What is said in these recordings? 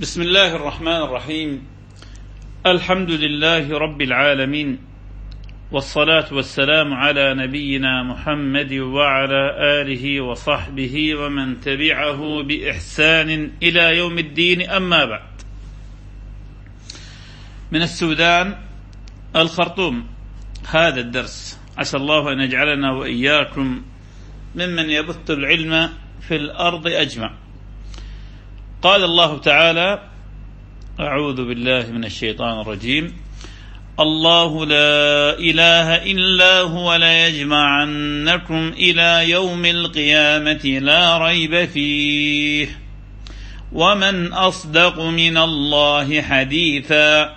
بسم الله الرحمن الرحيم. الحمد لله رب العالمين والصلاة والسلام على نبينا محمد وعلى آله وصحبه ومن تبعه بإحسان إلى يوم الدين. أما بعد من السودان الخرطوم هذا الدرس. عسى الله أن يجعلنا وإياكم ممن يبث العلم في الأرض أجمع. قال الله تعالى أعوذ بالله من الشيطان الرجيم. الله لا إله إلا هو ليجمعنكم إلى يوم القيامة لا ريب فيه. ومن أصدق من الله حديثا.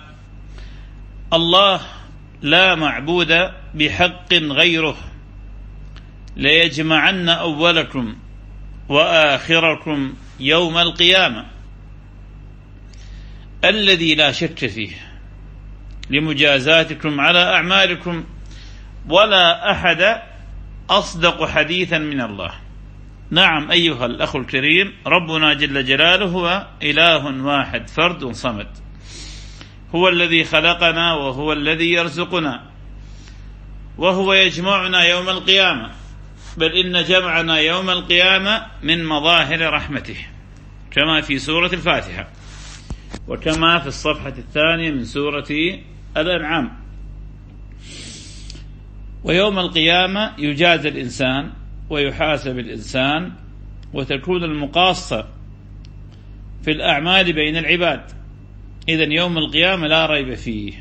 الله لا معبود بحق غيره. ليجمعن أولكم وآخركم يوم القيامة. الذي لا شك فيه. لمجازاتكم على أعمالكم. ولا أحد أصدق حديثا من الله. نعم أيها الأخ الكريم ربنا جل جلاله هو إله واحد فرد صمد. هو الذي خلقنا وهو الذي يرزقنا. وهو يجمعنا يوم القيامة. بل إن جمعنا يوم القيامة من مظاهر رحمته. كما في سورة الفاتحة. وكما في الصفحة الثانية من سورة الأنعام. ويوم القيامة يجازى الإنسان ويحاسب الإنسان وتكون المقاصة في الأعمال بين العباد. إذا يوم القيامة لا ريب فيه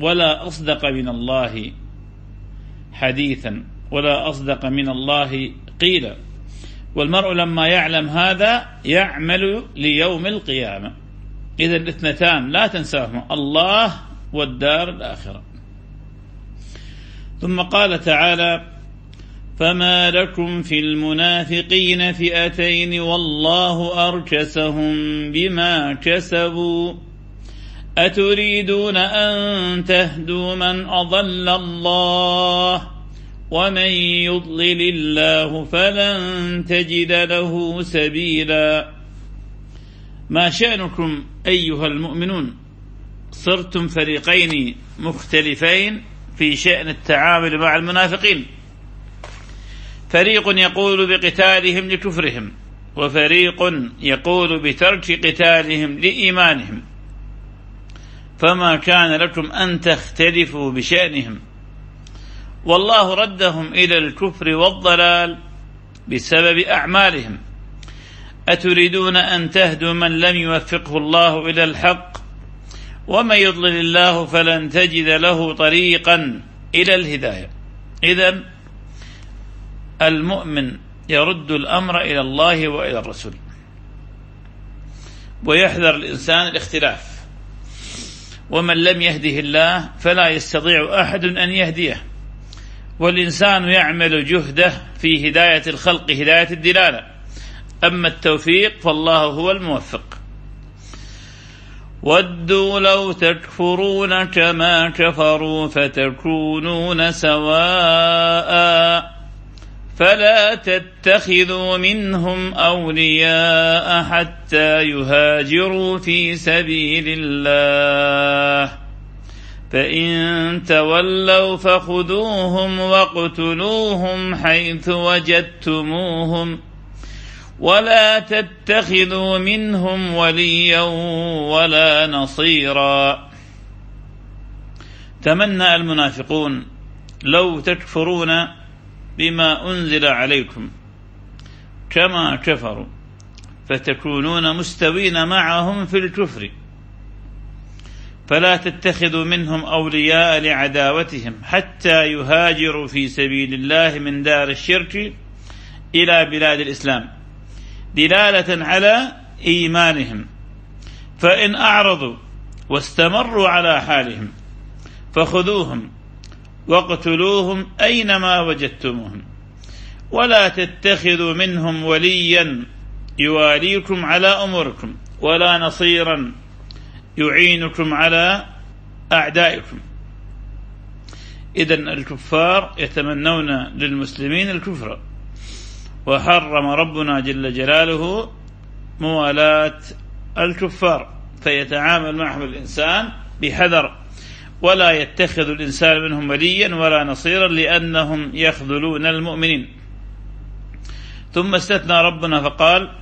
ولا أصدق من الله حديثا ولا أصدق من الله قيلا. والمرء لما يعلم هذا يعمل ليوم القيامة. إذا الاثنتان لا تنساهما الله والدار الآخرة. ثم قال تعالى فما لكم في المنافقين فئتين والله أركسهم بما كسبوا. أتريدون أن تهدوا من أضل الله ومن يضلل الله فلن تجد له سبيلا. ما شأنكم أيها المؤمنون؟ صرتم فريقين مختلفين في شأن التعامل مع المنافقين. فريق يقول بقتالهم لكفرهم وفريق يقول بترك قتالهم لإيمانهم. فما كان لكم أن تختلفوا بشأنهم. والله ردهم إلى الكفر والضلال بسبب أعمالهم. أتريدون أن تهدوا من لم يوفقه الله إلى الحق؟ ومن يضلل الله فلن تجد له طريقا إلى الهداية. إذا المؤمن يرد الأمر إلى الله وإلى الرسول. ويحذر الإنسان الاختلاف. ومن لم يهده الله فلا يستطيع أحد أن يهديه. والإنسان يعمل جهده في هداية الخلق هداية الدلالة. أما التوفيق فالله هو الموفق. ودوا لو تكفرون كما كفروا فتكونون سواء. فلا تتخذوا منهم أولياء حتى يهاجروا في سبيل الله. فإن تولوا فخذوهم واقتلوهم حيث وجدتموهم ولا تتخذوا منهم وليا ولا نصيرا. تمنى المنافقون لو تكفرون بما أنزل عليكم كما كفروا فتكونون مستوين معهم في الكفر. فلا تتخذوا منهم أولياء لعداوتهم حتى يهاجروا في سبيل الله من دار الشرك إلى بلاد الإسلام دلالة على إيمانهم. فإن أعرضوا واستمروا على حالهم فخذوهم واقتلوهم أينما وجدتموهم. ولا تتخذوا منهم وليا يواليكم على أموركم ولا نصيرا يعينكم على أعدائكم. إذا الكفار يتمنون للمسلمين الكفر. وحرم ربنا جل جلاله موالاة الكفار. فيتعامل معهم الإنسان بحذر. ولا يتخذ الإنسان منهم وليا ولا نصيرا لأنهم يخذلون المؤمنين. ثم استثنى ربنا فقال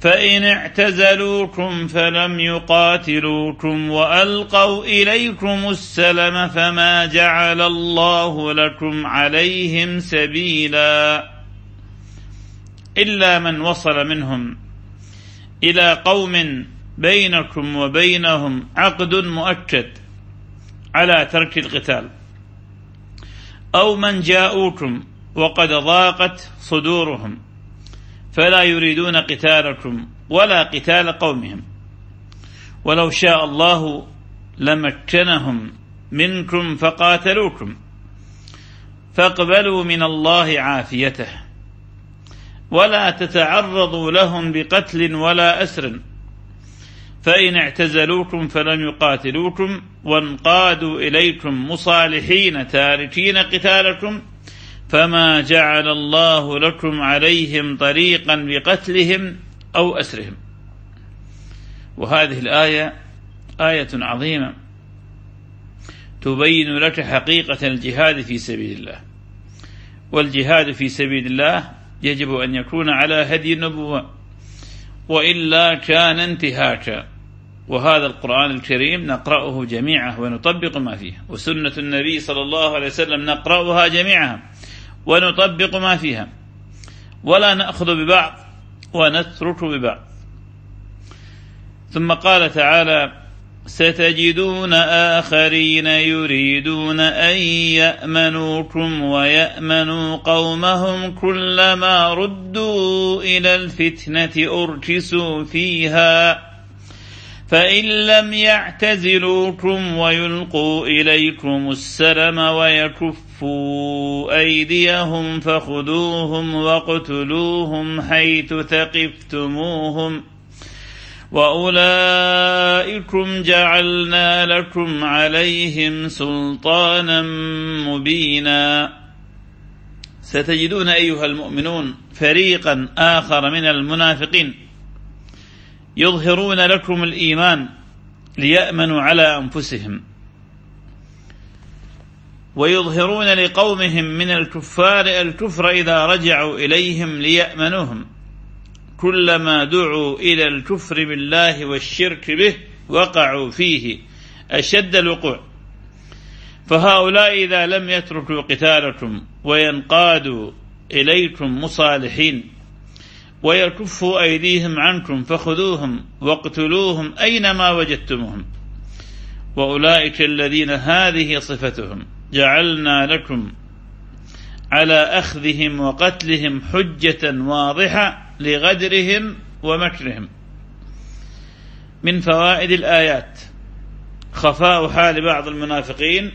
فإن اعتزلوكم فلم يقاتلوكم وألقوا إليكم السلم فما جعل الله لكم عليهم سبيلا إلا من وصل منهم إلى قوم بينكم وبينهم عقد مؤكد على ترك القتال أو من جاءوكم وقد ضاقت صدورهم فلا يريدون قتالكم ولا قتال قومهم. ولو شاء الله لمكنهم منكم فقاتلوكم. فاقبلوا من الله عافيته. ولا تتعرضوا لهم بقتل ولا أسر. فإن اعتزلوكم فلم يقاتلوكم. وانقادوا إليكم مصالحين تاركين قتالكم. فما جعل الله لكم عليهم طريقا بقتلهم أو أسرهم. وهذه الآية آية عظيمة تبين لك حقيقة الجهاد في سبيل الله. والجهاد في سبيل الله يجب أن يكون على هدي النبوة وإلا كان انتهاكا. وهذا القرآن الكريم نقرأه جميعه ونطبق ما فيه وسنة النبي صلى الله عليه وسلم نقرأها جميعها ونطبق ما فيها. ولا نأخذ ببعض ونترك ببعض. ثم قال تعالى ستجدون آخرين يريدون أن يأمنوكم ويأمنوا قومهم كلما ردوا إلى الفتنة أركسوا فيها فإن لم يعتزلوكم ويلقوا إليكم السلم ويكفوا أيديهم فخذوهم واقتلوهم حيث ثقفتموهم وأولئكم جعلنا لكم عليهم سلطانا مبينا. ستجدون أيها المؤمنون فريقا آخر من المنافقين. يظهرون لكم الإيمان ليأمنوا على أنفسهم. ويظهرون لقومهم من الكفار الكفر إذا رجعوا إليهم ليأمنوهم. كلما دعوا إلى الكفر بالله والشرك به وقعوا فيه أشد الوقوع. فهؤلاء إذا لم يتركوا قتالكم وينقادوا إليكم مصالحين ويكفوا أيديهم عنكم فخذوهم واقتلوهم أينما وجدتموهم. وأولئك الذين هذه صفتهم جعلنا لكم على أخذهم وقتلهم حجة واضحة لغدرهم ومكرهم. من فوائد الآيات خفاء حال بعض المنافقين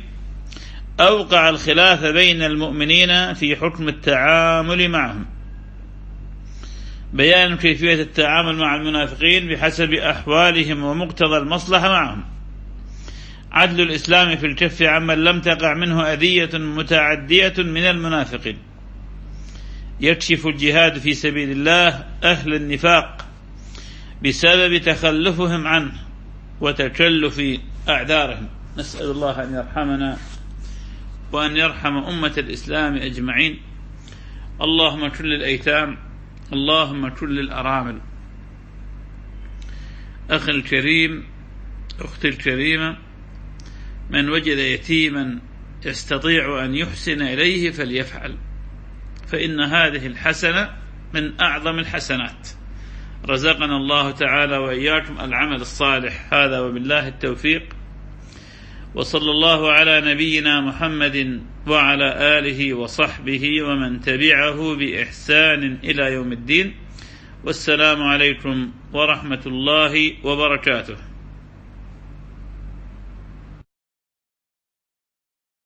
أوقع الخلاف بين المؤمنين في حكم التعامل معهم. بيان كيفية التعامل مع المنافقين بحسب أحوالهم ومقتضى المصلحة معهم. عدل الإسلام في الكف عمن لم تقع منه أذية متعدية من المنافقين. يكشف الجهاد في سبيل الله أهل النفاق بسبب تخلفهم عنه وتكلف أعذارهم. نسأل الله أن يرحمنا وأن يرحم أمة الإسلام أجمعين. اللهم كل الأيتام اللهم كل الأرامل. أخي الكريم أختي الكريمة من وجد يتيما يستطيع أن يحسن إليه فليفعل. فإن هذه الحسنة من أعظم الحسنات. رزقنا الله تعالى وإياكم العمل الصالح. هذا وبالله التوفيق. وصلى الله على نبينا محمد وعلى آله وصحبه ومن تبعه بإحسان إلى يوم الدين. والسلام عليكم ورحمة الله وبركاته.